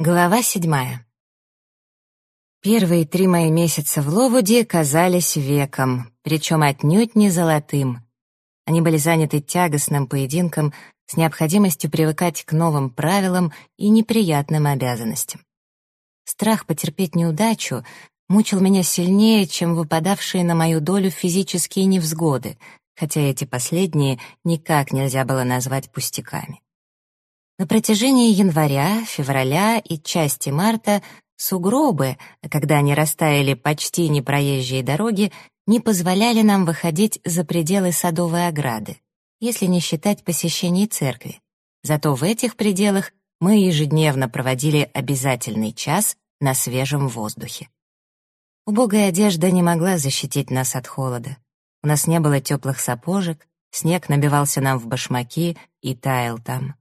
Глава седьмая. Первые три мои месяца в Ловуде казались веком, причем отнюдь не золотым. Они были заняты тягостным поединком с необходимостью привыкать к новым правилам и неприятным обязанностям. Страх потерпеть неудачу мучил меня сильнее, чем выпадавшие на мою долю физические невзгоды, хотя эти последние никак нельзя было назвать пустяками. На протяжении января, февраля и части марта сугробы, когда они растаяли почти непроезжие дороги, не позволяли нам выходить за пределы садовой ограды, если не считать посещений церкви. Зато в этих пределах мы ежедневно проводили обязательный час на свежем воздухе. Убогая одежда не могла защитить нас от холода. У нас не было теплых сапожек, снег набивался нам в башмаки и таял там.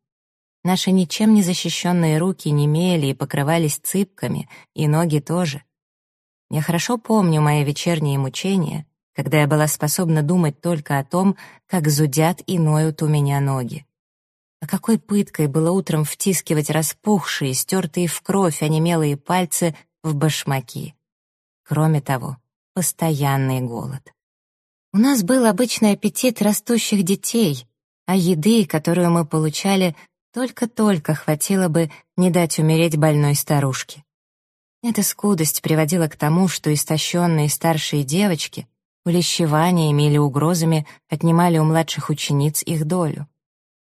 Наши ничем не защищенные руки немели и покрывались цыпками, и ноги тоже. Я хорошо помню мои вечерние мучения, когда я была способна думать только о том, как зудят и ноют у меня ноги. А какой пыткой было утром втискивать распухшие, стертые в кровь онемелые пальцы в башмаки. Кроме того, постоянный голод. У нас был обычный аппетит растущих детей, а еды, которую мы получали, только-только хватило бы не дать умереть больной старушке. Эта скудость приводила к тому, что истощенные старшие девочки улещеваниями или угрозами отнимали у младших учениц их долю.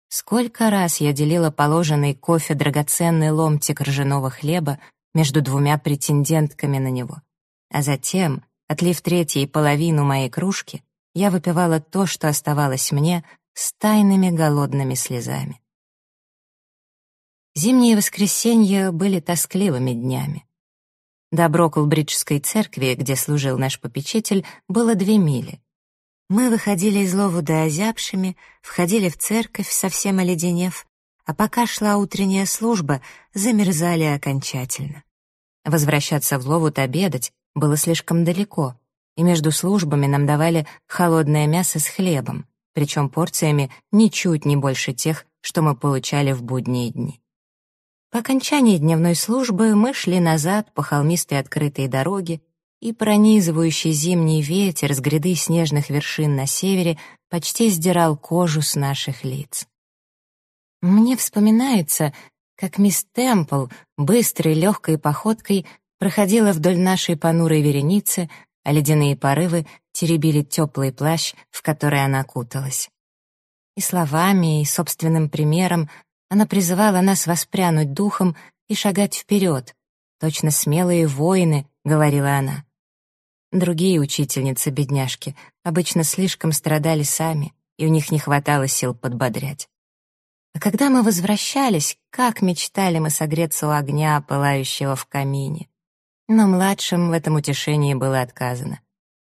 Сколько раз я делила положенный кофе драгоценный ломтик ржаного хлеба между двумя претендентками на него. А затем, отлив третьей половину моей кружки, я выпивала то, что оставалось мне, с тайными голодными слезами. Зимние воскресенья были тоскливыми днями. До Броколбриджской церкви, где служил наш попечитель, было две мили. Мы выходили из Ловуда озябшими, входили в церковь, совсем оледенев, а пока шла утренняя служба, замерзали окончательно. Возвращаться в Ловуд обедать было слишком далеко, и между службами нам давали холодное мясо с хлебом, причем порциями ничуть не больше тех, что мы получали в будние дни. По окончании дневной службы мы шли назад по холмистой открытой дороге, и пронизывающий зимний ветер с гряды снежных вершин на севере почти сдирал кожу с наших лиц. Мне вспоминается, как мисс Темпл быстрой легкой походкой проходила вдоль нашей понурой вереницы, а ледяные порывы теребили теплый плащ, в который она куталась. И словами, и собственным примером она призывала нас воспрянуть духом и шагать вперед. «Точно смелые воины», — говорила она. Другие учительницы-бедняжки обычно слишком страдали сами, и у них не хватало сил подбодрять. А когда мы возвращались, как мечтали мы согреться у огня, пылающего в камине. Но младшим в этом утешении было отказано.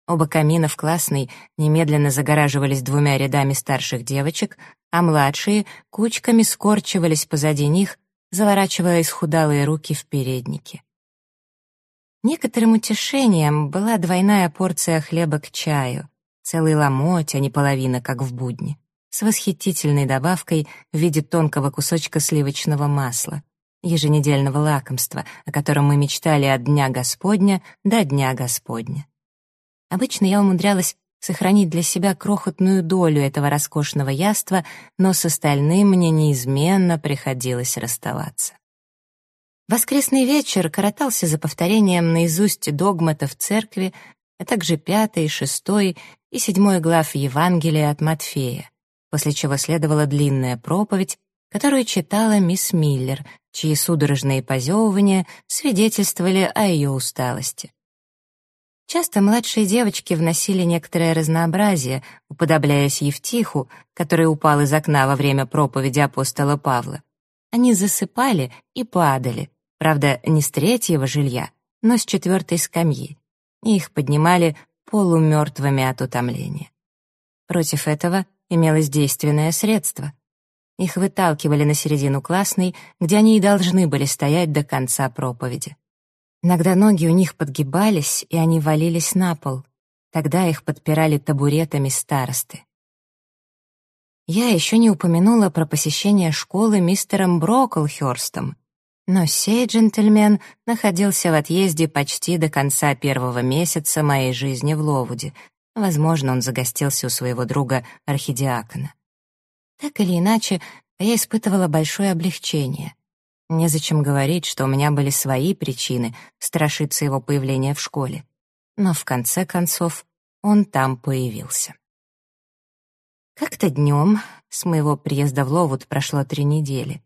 Оба камина в классной немедленно загораживались двумя рядами старших девочек, а младшие кучками скорчивались позади них, заворачивая исхудалые руки в передники. Некоторым утешением была двойная порция хлеба к чаю, целый ломоть, а не половина, как в будни, с восхитительной добавкой в виде тонкого кусочка сливочного масла, еженедельного лакомства, о котором мы мечтали от Дня Господня до Дня Господня. Обычно я умудрялась сохранить для себя крохотную долю этого роскошного яства, но с остальным мне неизменно приходилось расставаться. Воскресный вечер коротался за повторением наизусть догмата в церкви, а также пятый, шестой и седьмой глав Евангелия от Матфея, после чего следовала длинная проповедь, которую читала мисс Миллер, чьи судорожные позевывания свидетельствовали о ее усталости. Часто младшие девочки вносили некоторое разнообразие, уподобляясь Евтиху, который упал из окна во время проповеди апостола Павла. Они засыпали и падали, правда, не с третьего жилья, но с четвертой скамьи, и их поднимали полумертвыми от утомления. Против этого имелось действенное средство. Их выталкивали на середину классной, где они и должны были стоять до конца проповеди. Иногда ноги у них подгибались, и они валились на пол. Тогда их подпирали табуретами старосты. Я еще не упомянула про посещение школы мистером Брокклхёрстом. Но сей джентльмен находился в отъезде почти до конца первого месяца моей жизни в Ловуде. Возможно, он загостился у своего друга архидиакона. Так или иначе, я испытывала большое облегчение. Незачем говорить, что у меня были свои причины страшиться его появления в школе. Но в конце концов он там появился. Как-то днем, с моего приезда в Ловуд прошло три недели,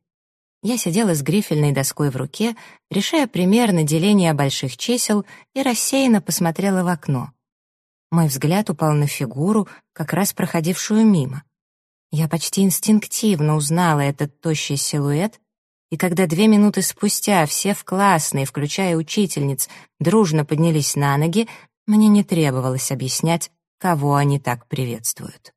я сидела с грифельной доской в руке, решая примерно деление больших чисел, и рассеянно посмотрела в окно. Мой взгляд упал на фигуру, как раз проходившую мимо. Я почти инстинктивно узнала этот тощий силуэт, и когда две минуты спустя все в классной, включая учительниц, дружно поднялись на ноги, мне не требовалось объяснять, кого они так приветствуют.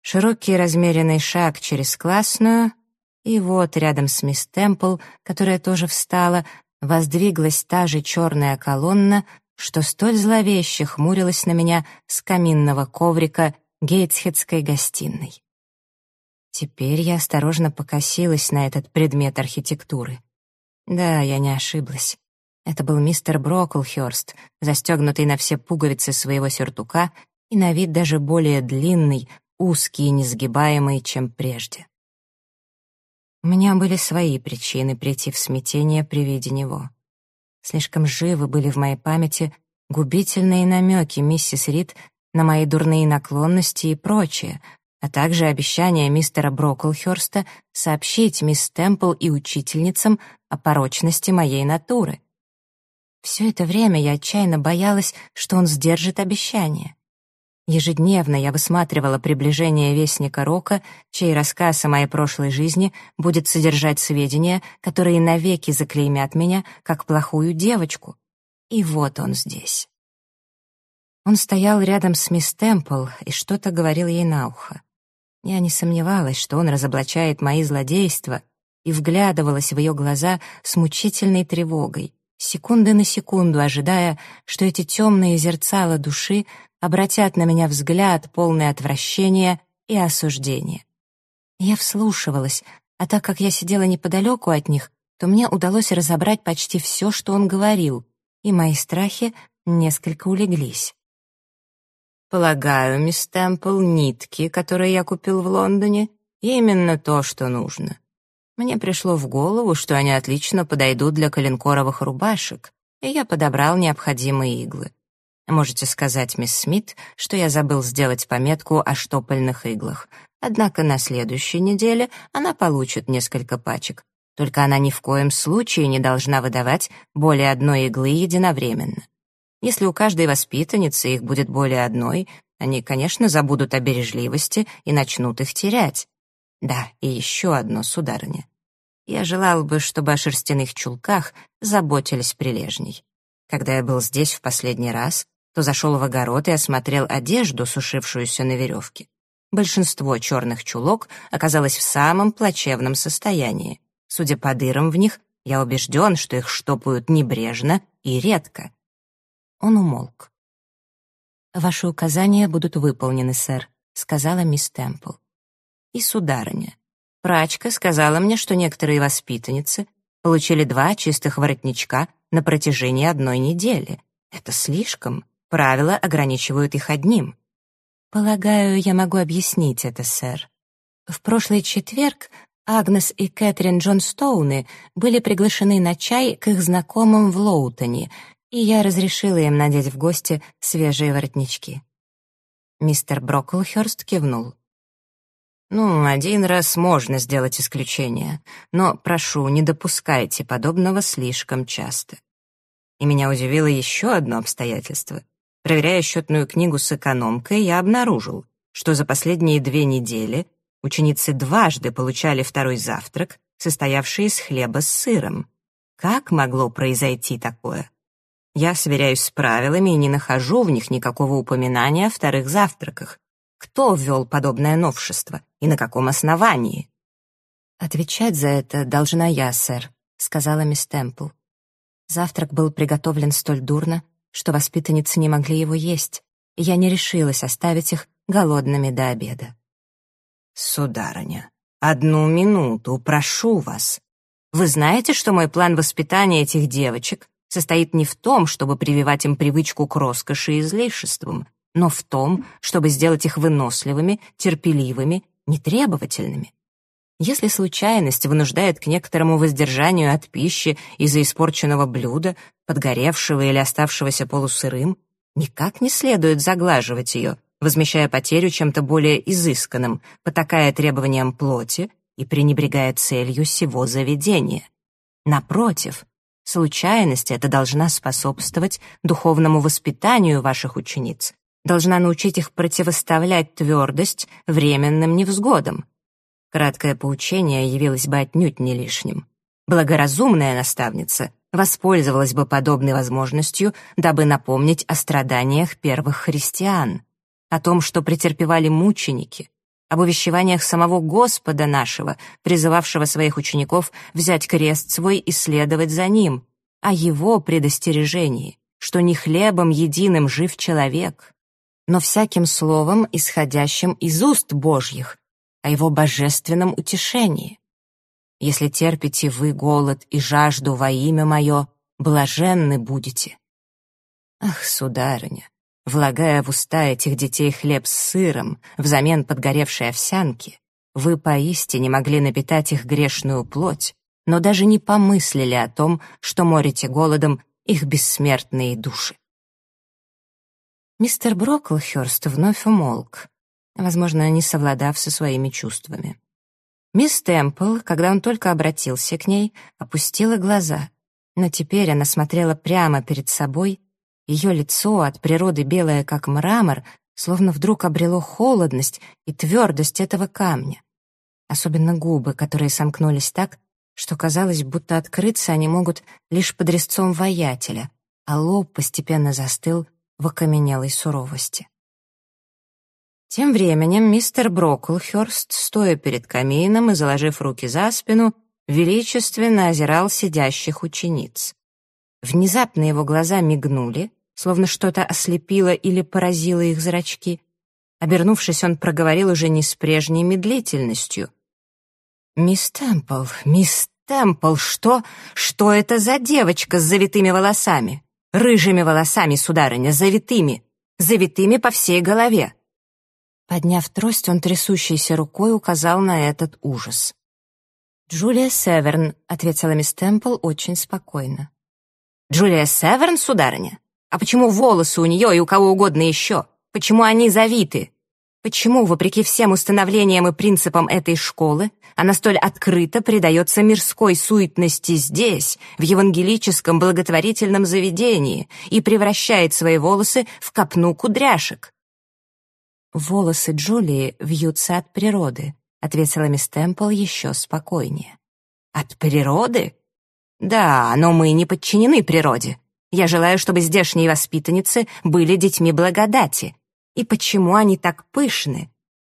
Широкий размеренный шаг через классную — и вот рядом с мисс Темпл, которая тоже встала, воздвиглась та же черная колонна, что столь зловеще хмурилась на меня с каминного коврика Гейтсхедской гостиной. Теперь я осторожно покосилась на этот предмет архитектуры. Да, я не ошиблась. Это был мистер Броклхёрст, застегнутый на все пуговицы своего сюртука и на вид даже более длинный, узкий и несгибаемый, чем прежде. У меня были свои причины прийти в смятение при виде него. Слишком живы были в моей памяти губительные намеки миссис Рид на мои дурные наклонности и прочее, а также обещание мистера Броклхёрста сообщить мисс Темпл и учительницам о порочности моей натуры. Все это время я отчаянно боялась, что он сдержит обещание. Ежедневно я высматривала приближение Вестника Рока, чей рассказ о моей прошлой жизни будет содержать сведения, которые навеки заклеймят меня как плохую девочку. И вот он здесь. Он стоял рядом с мисс Темпл и что-то говорил ей на ухо. Я не сомневалась, что он разоблачает мои злодейства, и вглядывалась в ее глаза с мучительной тревогой, секунды на секунду ожидая, что эти темные зерцала души обратят на меня взгляд, полный отвращения и осуждения. Я вслушивалась, а так как я сидела неподалеку от них, то мне удалось разобрать почти все, что он говорил, и мои страхи несколько улеглись. «Полагаю, мисс Темпл, нитки, которые я купил в Лондоне, именно то, что нужно. Мне пришло в голову, что они отлично подойдут для коленкоровых рубашек, и я подобрал необходимые иглы. Можете сказать, мисс Смит, что я забыл сделать пометку о штопольных иглах. Однако на следующей неделе она получит несколько пачек. Только она ни в коем случае не должна выдавать более одной иглы единовременно. Если у каждой воспитанницы их будет более одной, они, конечно, забудут о бережливости и начнут их терять. Да, и еще одно, сударыня. Я желал бы, чтобы о шерстяных чулках заботились прилежней. Когда я был здесь в последний раз, то зашел в огород и осмотрел одежду, сушившуюся на веревке. Большинство черных чулок оказалось в самом плачевном состоянии. Судя по дырам в них, я убежден, что их штопают небрежно и редко. Он умолк. «Ваши указания будут выполнены, сэр», — сказала мисс Темпл. «И сударыня, прачка сказала мне, что некоторые воспитанницы получили два чистых воротничка на протяжении одной недели. Это слишком. Правила ограничивают их одним. Полагаю, я могу объяснить это, сэр. В прошлый четверг Агнес и Кэтрин Джонстоуны были приглашены на чай к их знакомым в Лоутоне, и я разрешила им надеть в гости свежие воротнички. Мистер Броклхёрст кивнул. «Ну, один раз можно сделать исключение, но, прошу, не допускайте подобного слишком часто». И меня удивило еще одно обстоятельство — Проверяя счетную книгу с экономкой, я обнаружил, что за последние две недели ученицы дважды получали второй завтрак, состоявший из хлеба с сыром. Как могло произойти такое? Я сверяюсь с правилами и не нахожу в них никакого упоминания о вторых завтраках. Кто ввел подобное новшество и на каком основании? «Отвечать за это должна я, сэр», — сказала мисс Темпл. Завтрак был приготовлен столь дурно, что воспитанницы не могли его есть, и я не решилась оставить их голодными до обеда. «Сударыня, одну минуту, прошу вас. Вы знаете, что мой план воспитания этих девочек состоит не в том, чтобы прививать им привычку к роскоши и излишествам, но в том, чтобы сделать их выносливыми, терпеливыми, нетребовательными. Если случайность вынуждает к некоторому воздержанию от пищи из-за испорченного блюда, подгоревшего или оставшегося полусырым, никак не следует заглаживать ее, возмещая потерю чем-то более изысканным, потакая требованиям плоти и пренебрегая целью всего заведения. Напротив, случайность эта должна способствовать духовному воспитанию ваших учениц, должна научить их противоставлять твердость временным невзгодам, Краткое поучение явилось бы отнюдь не лишним. Благоразумная наставница воспользовалась бы подобной возможностью, дабы напомнить о страданиях первых христиан, о том, что претерпевали мученики, об увещеваниях самого Господа нашего, призывавшего своих учеников взять крест свой и следовать за ним, о его предостережении, что не хлебом единым жив человек, но всяким словом, исходящим из уст Божьих, о его божественном утешении. Если терпите вы голод и жажду во имя мое, блаженны будете. Ах, сударыня, влагая в уста этих детей хлеб с сыром взамен подгоревшей овсянки, вы поистине могли напитать их грешную плоть, но даже не помыслили о том, что морите голодом их бессмертные души. Мистер Броклхёрст вновь умолк возможно, не совладав со своими чувствами. Мисс Темпл, когда он только обратился к ней, опустила глаза, но теперь она смотрела прямо перед собой, ее лицо, от природы белое, как мрамор, словно вдруг обрело холодность и твердость этого камня. Особенно губы, которые сомкнулись так, что казалось, будто открыться они могут лишь под резцом воятеля, а лоб постепенно застыл в окаменелой суровости. Тем временем мистер Броклхёрст, стоя перед камином и заложив руки за спину, величественно озирал сидящих учениц. Внезапно его глаза мигнули, словно что-то ослепило или поразило их зрачки. Обернувшись, он проговорил уже не с прежней медлительностью. «Мисс Темпл, мисс Темпл, что? Что это за девочка с завитыми волосами? Рыжими волосами, сударыня, завитыми, завитыми по всей голове. Подняв трость, он трясущейся рукой указал на этот ужас. «Джулия Северн», — ответила мисс Темпл очень спокойно. «Джулия Северн, сударыня? А почему волосы у нее и у кого угодно еще? Почему они завиты? Почему, вопреки всем установлениям и принципам этой школы, она столь открыто предается мирской суетности здесь, в евангелическом благотворительном заведении, и превращает свои волосы в копну кудряшек? «Волосы Джулии вьются от природы», — ответила мисс Темпл еще спокойнее. «От природы? Да, но мы не подчинены природе. Я желаю, чтобы здешние воспитанницы были детьми благодати. И почему они так пышны?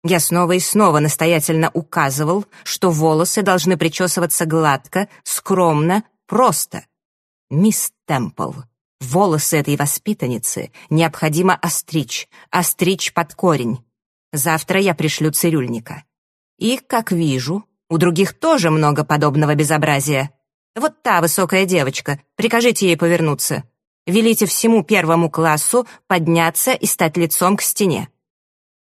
Я снова и снова настоятельно указывал, что волосы должны причесываться гладко, скромно, просто. Мисс Темпл, Волосы этой воспитанницы необходимо остричь, остричь под корень. Завтра я пришлю цирюльника. И, как вижу, у других тоже много подобного безобразия. Вот та высокая девочка, прикажите ей повернуться. Велите всему первому классу подняться и стать лицом к стене».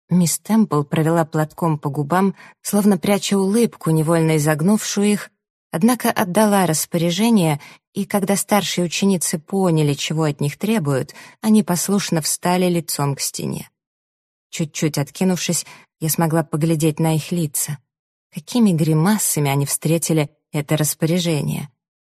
Мисс Темпл провела платком по губам, словно пряча улыбку, невольно изогнувшую их, однако отдала распоряжение, и когда старшие ученицы поняли, чего от них требуют, они послушно встали лицом к стене. Чуть-чуть откинувшись, я смогла поглядеть на их лица. Какими гримасами они встретили это распоряжение.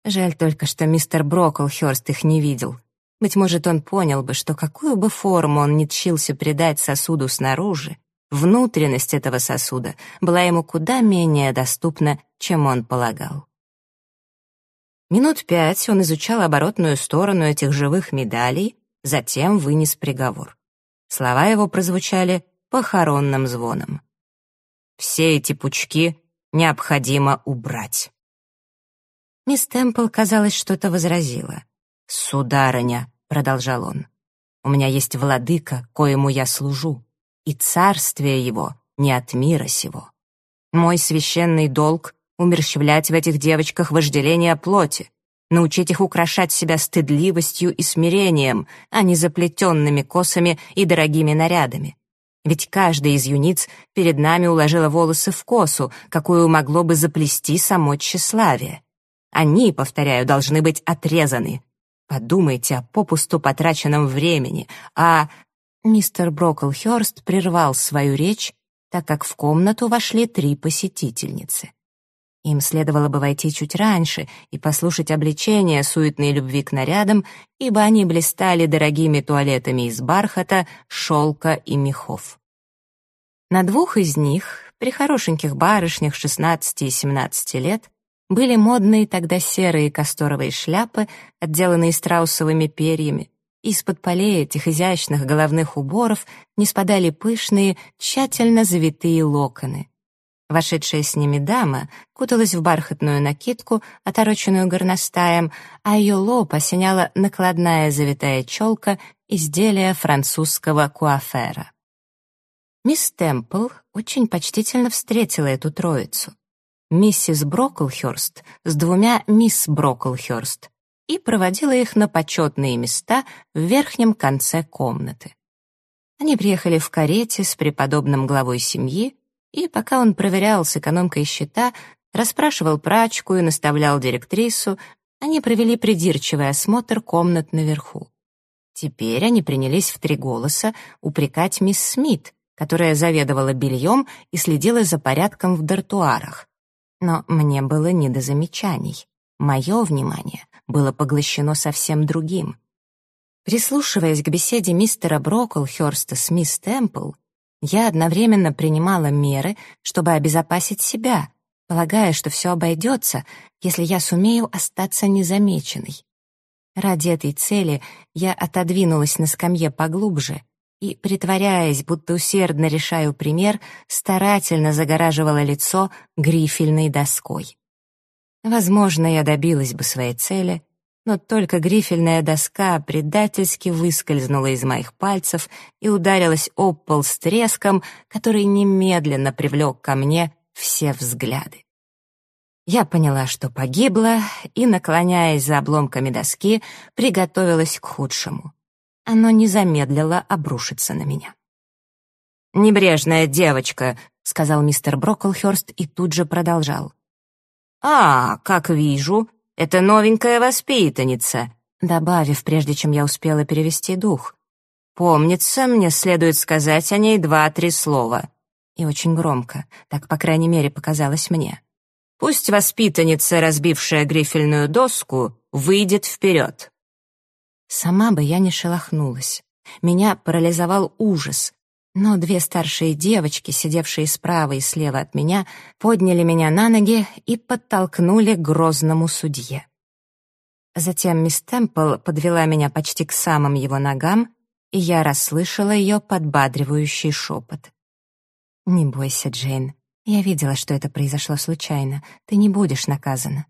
Жаль только, что мистер Броклхёрст их не видел. Быть может, он понял бы, что какую бы форму он ни тщился придать сосуду снаружи, внутренность этого сосуда была ему куда менее доступна, чем он полагал. Минут пять он изучал оборотную сторону этих живых медалей, затем вынес приговор. Слова его прозвучали похоронным звоном. «Все эти пучки необходимо убрать». Мисс Темпл, казалось, что-то возразила. «Сударыня», — продолжал он, — «у меня есть владыка, коему я служу и царствие его не от мира сего. Мой священный долг умерщвлять в этих девочках вожделение плоти, научить их украшать себя стыдливостью и смирением, а не заплетенными косами и дорогими нарядами. Ведь каждая из юниц перед нами уложила волосы в косу, какую могло бы заплести само тщеславие. Они, повторяю, должны быть отрезаны. Подумайте о попусту потраченном времени, а... Мистер Броклхёрст прервал свою речь, так как в комнату вошли три посетительницы. Им следовало бы войти чуть раньше и послушать обличения суетной любви к нарядам, ибо они блистали дорогими туалетами из бархата, шелка и мехов. На двух из них, при хорошеньких барышнях 16 и 17 лет, были модные тогда серые касторовые шляпы, отделанные страусовыми перьями. Из-под полей этих изящных головных уборов не спадали пышные, тщательно завитые локоны — Вошедшая с ними дама куталась в бархатную накидку, отороченную горностаем, а ее лоб осеняла накладная завитая челка изделия французского куафера. Мисс Темпл очень почтительно встретила эту троицу. Миссис Броклхёрст с двумя мисс Броклхёрст и проводила их на почетные места в верхнем конце комнаты. Они приехали в карете с преподобным главой семьи, и пока он проверял с экономкой счета, расспрашивал прачку и наставлял директрису, они провели придирчивый осмотр комнат наверху. Теперь они принялись в три голоса упрекать мисс Смит, которая заведовала бельем и следила за порядком в дартуарах. Но мне было не до замечаний. Мое внимание было поглощено совсем другим. Прислушиваясь к беседе мистера Броклхёрста с мисс Темпл, я одновременно принимала меры, чтобы обезопасить себя, полагая, что все обойдется, если я сумею остаться незамеченной. Ради этой цели я отодвинулась на скамье поглубже и, притворяясь, будто усердно решаю пример, старательно загораживала лицо грифельной доской. Возможно, я добилась бы своей цели, но только грифельная доска предательски выскользнула из моих пальцев и ударилась об пол с треском, который немедленно привлек ко мне все взгляды. Я поняла, что погибла, и, наклоняясь за обломками доски, приготовилась к худшему. Оно не замедлило обрушиться на меня. «Небрежная девочка», — сказал мистер Броклхёрст и тут же продолжал. «А, как вижу, это новенькая воспитанница», добавив, прежде чем я успела перевести дух. «Помнится, мне следует сказать о ней два-три слова». И очень громко, так, по крайней мере, показалось мне. «Пусть воспитанница, разбившая грифельную доску, выйдет вперед». Сама бы я не шелохнулась. Меня парализовал ужас, но две старшие девочки, сидевшие справа и слева от меня, подняли меня на ноги и подтолкнули к грозному судье. Затем мисс Темпл подвела меня почти к самым его ногам, и я расслышала ее подбадривающий шепот. «Не бойся, Джейн. Я видела, что это произошло случайно. Ты не будешь наказана».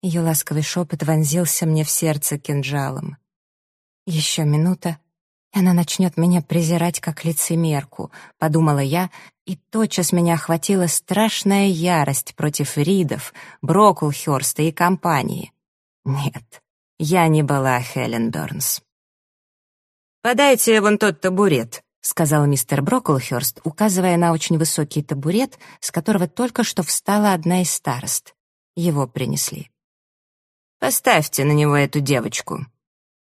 Ее ласковый шепот вонзился мне в сердце кинжалом. Еще минута, она начнет меня презирать как лицемерку, подумала я, и тотчас меня охватила страшная ярость против Ридов, Броклхёрста и компании. Нет, я не была Хелен Бернс. «Подайте вон тот табурет», — сказал мистер Броклхёрст, указывая на очень высокий табурет, с которого только что встала одна из старост. Его принесли. «Поставьте на него эту девочку»,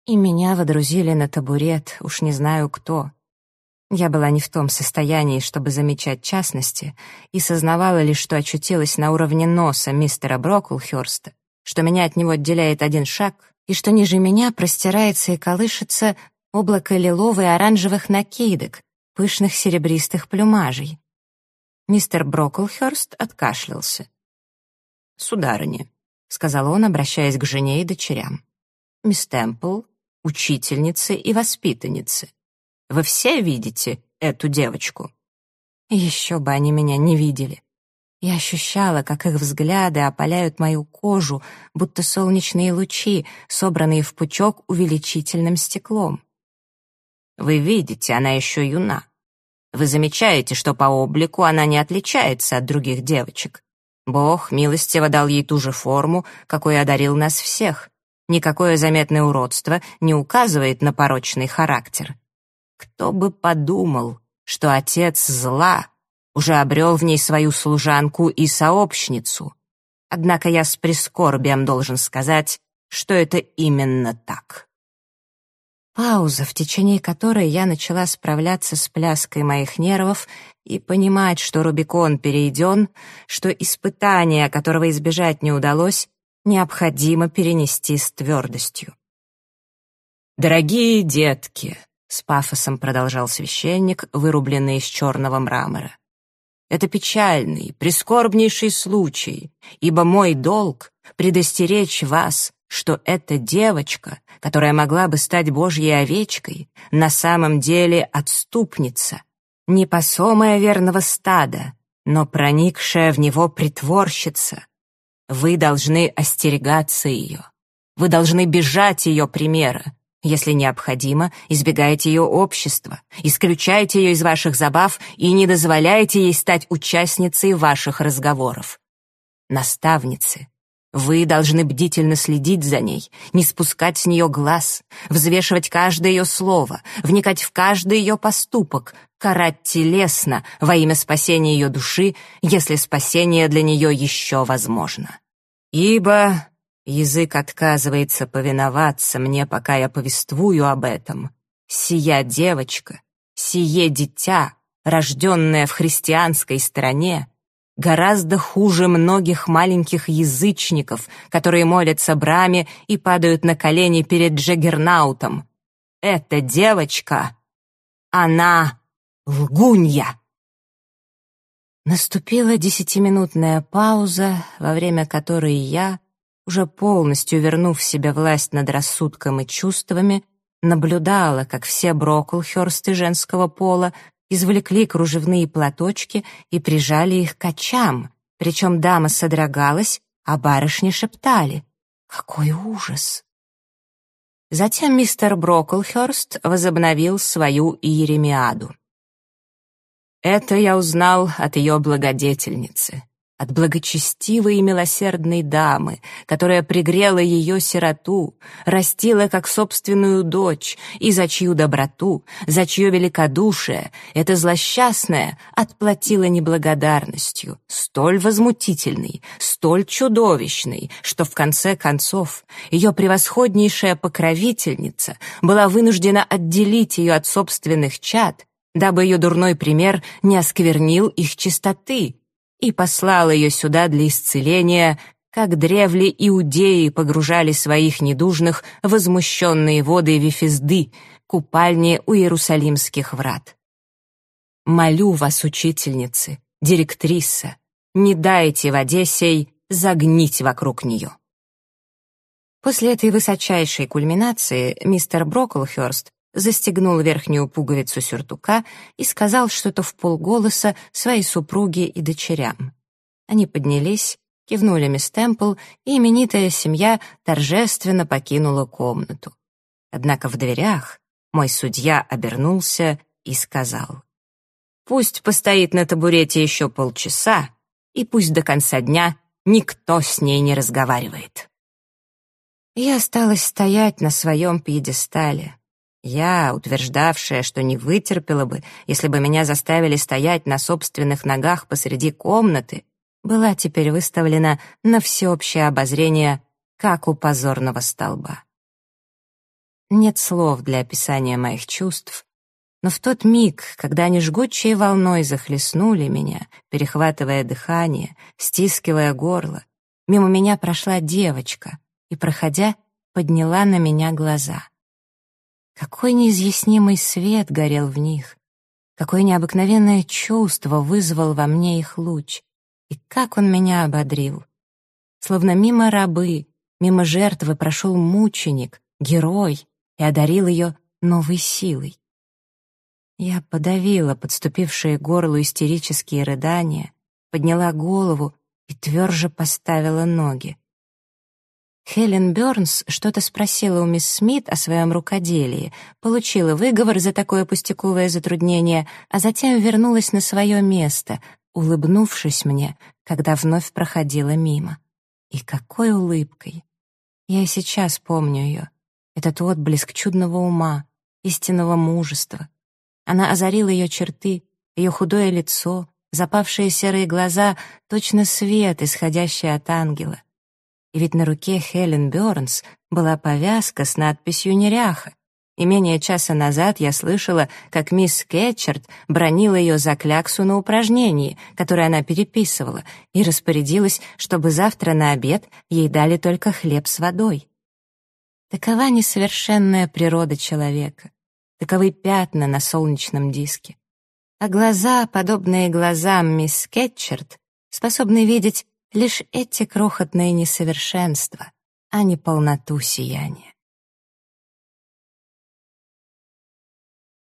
и меня водрузили на табурет, уж не знаю кто. Я была не в том состоянии, чтобы замечать частности, и сознавала лишь, что очутилась на уровне носа мистера Броклхёрста, что меня от него отделяет один шаг, и что ниже меня простирается и колышется облако лиловых и оранжевых накидок, пышных серебристых плюмажей. Мистер Броклхёрст откашлялся. «Сударыня», — сказал он, обращаясь к жене и дочерям, — «мисс Темпл учительницы и воспитанницы. Вы все видите эту девочку?» Еще бы они меня не видели. Я ощущала, как их взгляды опаляют мою кожу, будто солнечные лучи, собранные в пучок увеличительным стеклом. Вы видите, она еще юна. Вы замечаете, что по облику она не отличается от других девочек. Бог милостиво дал ей ту же форму, какой одарил нас всех. Никакое заметное уродство не указывает на порочный характер. Кто бы подумал, что отец зла уже обрел в ней свою служанку и сообщницу. Однако я с прискорбием должен сказать, что это именно так. Пауза, в течение которой я начала справляться с пляской моих нервов и понимать, что Рубикон перейден, что испытание, которого избежать не удалось, необходимо перенести с твердостью. «Дорогие детки», — с пафосом продолжал священник, вырубленный из черного мрамора, «это печальный, прискорбнейший случай, ибо мой долг — предостеречь вас что эта девочка, которая могла бы стать божьей овечкой, на самом деле отступница, не посомая верного стада, но проникшая в него притворщица. Вы должны остерегаться ее. Вы должны бежать ее примера. Если необходимо, избегайте ее общества, исключайте ее из ваших забав и не дозволяйте ей стать участницей ваших разговоров. Наставницы, вы должны бдительно следить за ней, не спускать с нее глаз, взвешивать каждое ее слово, вникать в каждый ее поступок, карать телесно во имя спасения ее души, если спасение для нее еще возможно. Ибо язык отказывается повиноваться мне, пока я повествую об этом. Сия девочка, сие дитя, рожденное в христианской стране, гораздо хуже многих маленьких язычников, которые молятся Браме и падают на колени перед Джаггернаутом. Эта девочка, она лгунья. Наступила десятиминутная пауза, во время которой я, уже полностью вернув себе власть над рассудком и чувствами, наблюдала, как все Броклхёрсты женского пола извлекли кружевные платочки и прижали их к очам, причем дама содрогалась, а барышни шептали «Какой ужас!». Затем мистер Броклхёрст возобновил свою иеремиаду. «Это я узнал от ее благодетельницы от благочестивой и милосердной дамы, которая пригрела ее сироту, растила как собственную дочь, и за чью доброту, за чье великодушие эта злосчастная отплатила неблагодарностью, столь возмутительной, столь чудовищной, что в конце концов ее превосходнейшая покровительница была вынуждена отделить ее от собственных чад, дабы ее дурной пример не осквернил их чистоты, и послал ее сюда для исцеления, как древли иудеи погружали своих недужных в возмущенные воды Вифизды, купальни у Иерусалимских врат. Молю вас, учительницы, директриса, не дайте воде сей загнить вокруг нее. После этой высочайшей кульминации мистер Броклхёрст застегнул верхнюю пуговицу сюртука и сказал что-то в полголоса своей супруге и дочерям. Они поднялись, кивнули мисс Темпл, и именитая семья торжественно покинула комнату. Однако в дверях мой судья обернулся и сказал, «Пусть постоит на табурете еще полчаса, и пусть до конца дня никто с ней не разговаривает». Я осталась стоять на своем пьедестале, я, утверждавшая, что не вытерпела бы, если бы меня заставили стоять на собственных ногах посреди комнаты, была теперь выставлена на всеобщее обозрение, как у позорного столба. Нет слов для описания моих чувств, но в тот миг, когда они жгучей волной захлестнули меня, перехватывая дыхание, стискивая горло, мимо меня прошла девочка и, проходя, подняла на меня глаза — какой неизъяснимый свет горел в них, какое необыкновенное чувство вызвал во мне их луч, и как он меня ободрил. Словно мимо рабы, мимо жертвы прошел мученик, герой, и одарил ее новой силой. Я подавила подступившие горлу истерические рыдания, подняла голову и тверже поставила ноги. Хелен Бёрнс что-то спросила у мисс Смит о своем рукоделии, получила выговор за такое пустяковое затруднение, а затем вернулась на свое место, улыбнувшись мне, когда вновь проходила мимо. И какой улыбкой! Я и сейчас помню ее, этот отблеск чудного ума, истинного мужества. Она озарила ее черты, ее худое лицо, запавшие серые глаза, точно свет, исходящий от ангела. И ведь на руке Хелен Бёрнс была повязка с надписью «Неряха», и менее часа назад я слышала, как мисс Кетчерт бронила ее за кляксу на упражнении, которое она переписывала, и распорядилась, чтобы завтра на обед ей дали только хлеб с водой. Такова несовершенная природа человека, таковы пятна на солнечном диске. А глаза, подобные глазам мисс Кетчерт, способны видеть лишь эти крохотные несовершенства, а не полноту сияния.